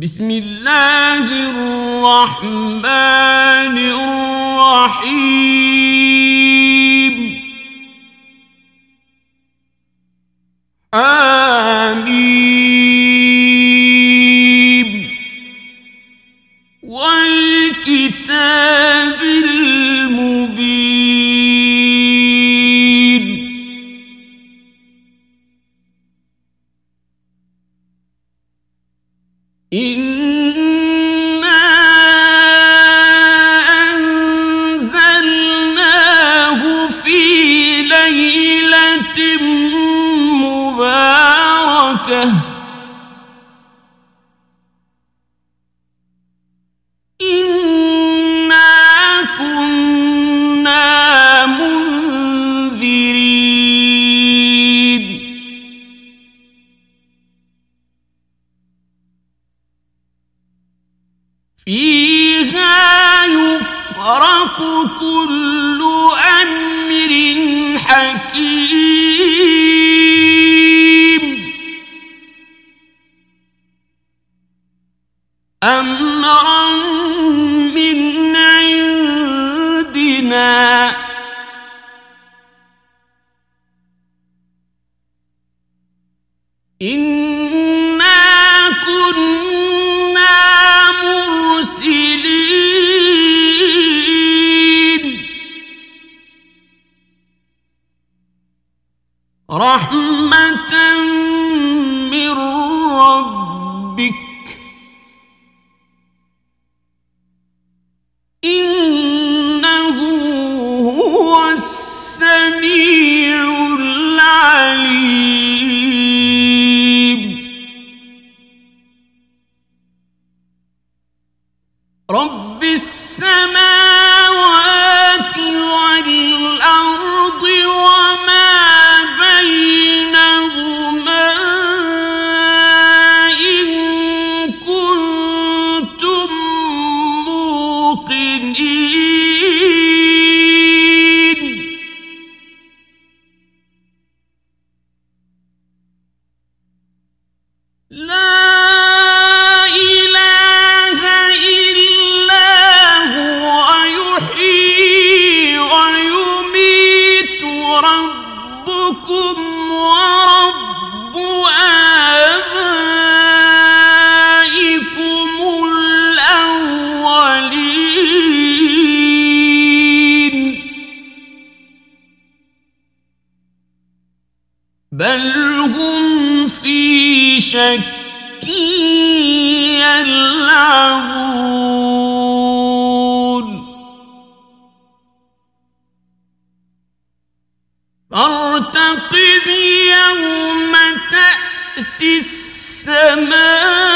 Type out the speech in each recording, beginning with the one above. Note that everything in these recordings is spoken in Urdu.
بسم اللہ الرحمن الرحیم آمین مباركه هم في شك يلعبون فارتقب يوم تأتي السماء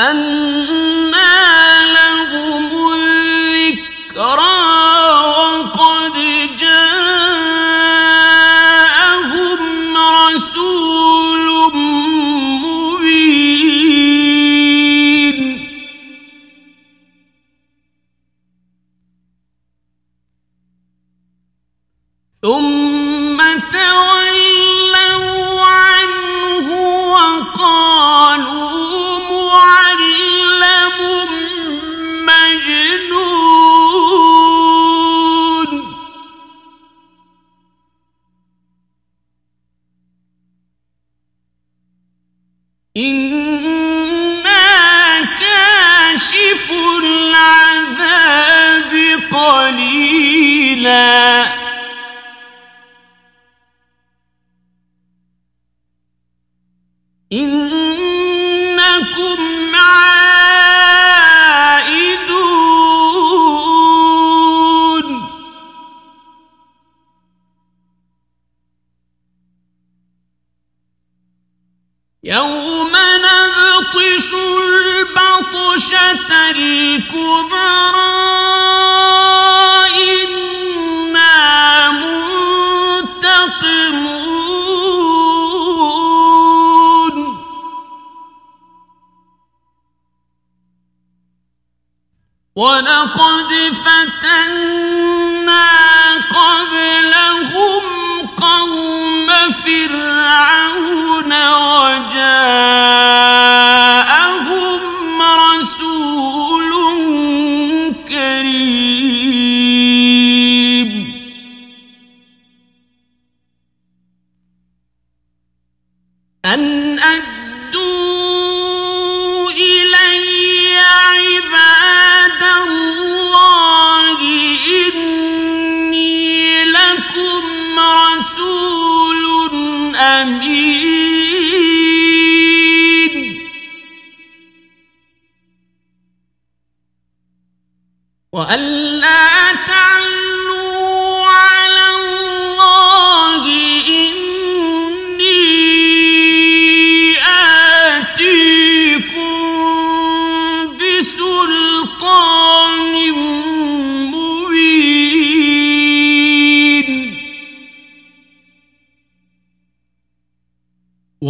أن قليلا. إنكم عائدون. يوم نبطش البطشة الكبرى. وہ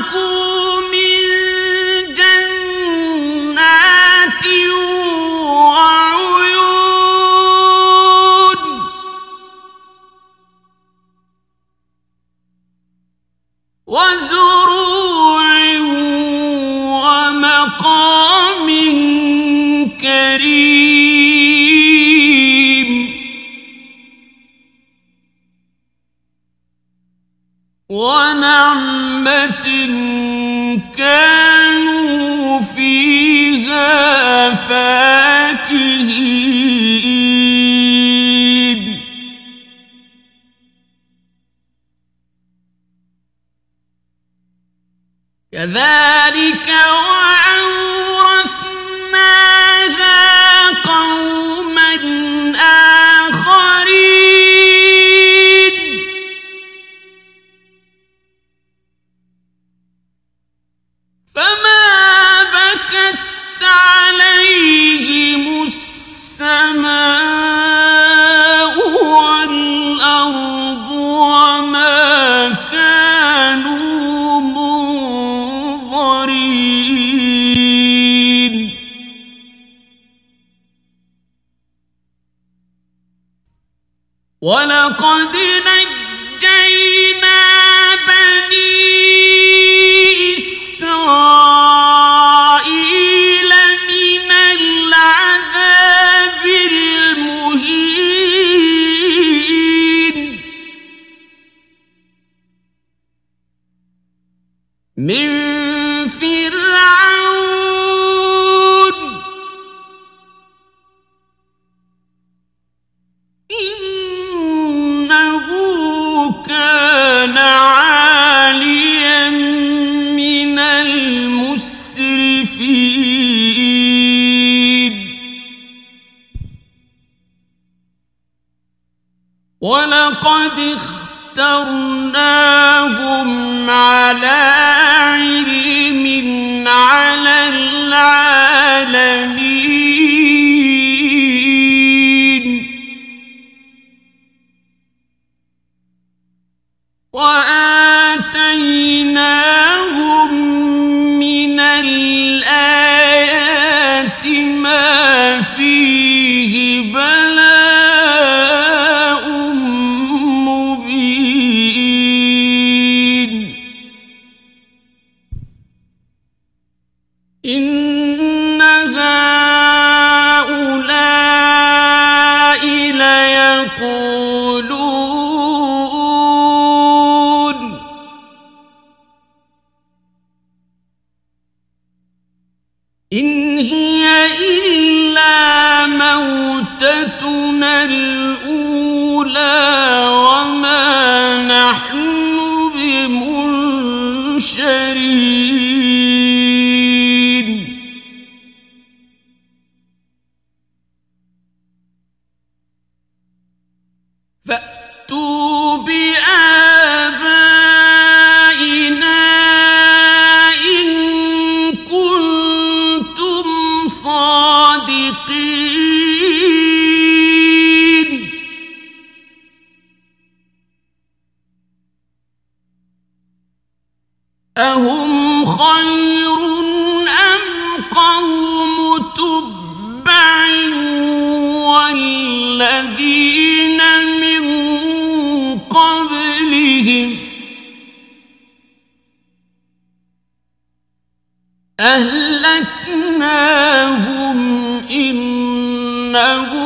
کو كذلك وعن وَلَقَدْ نَجَّيْنَا بَنِي إِسْرَائِيلَ مِنَ الْعَذَابِ من فر اخترناهم على علم على العالمين.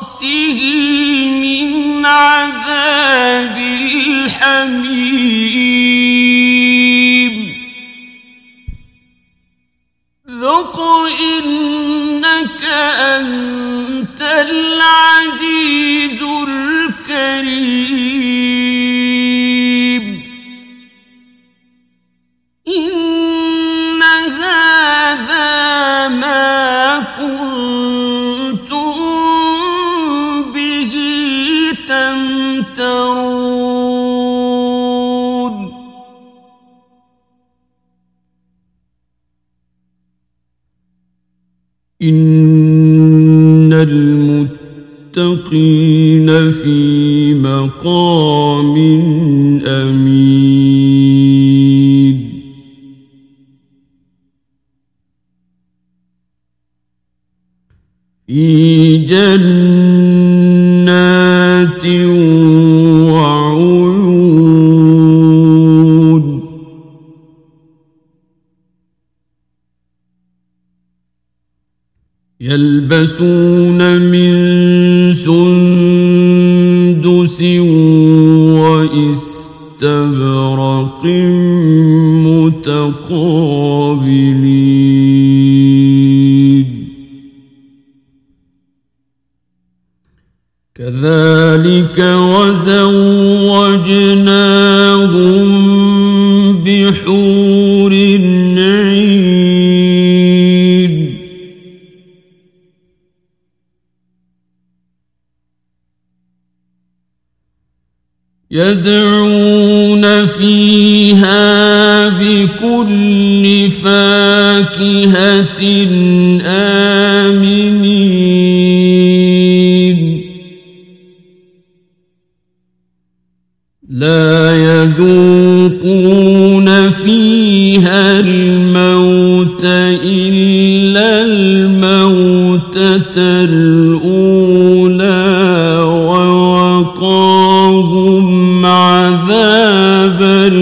رأسه من عذاب الحميم. ذق إنك أنت العزيز الكريم. ان المتقين في مقام امين في جنات يلبسون من سندس واستبرق متقابلين. كذلك وزوجناهم يدعون فيها بكل فاكهة آمنين. لا يذوقون فيها الموت إلا الموتة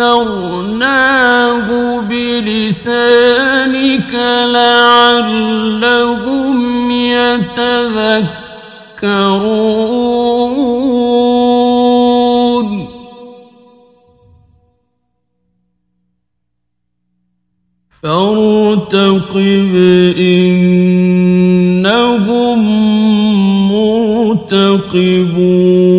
يسرناه بلسانك لعلهم يتذكرون. فارتقب إنهم مرتقبون.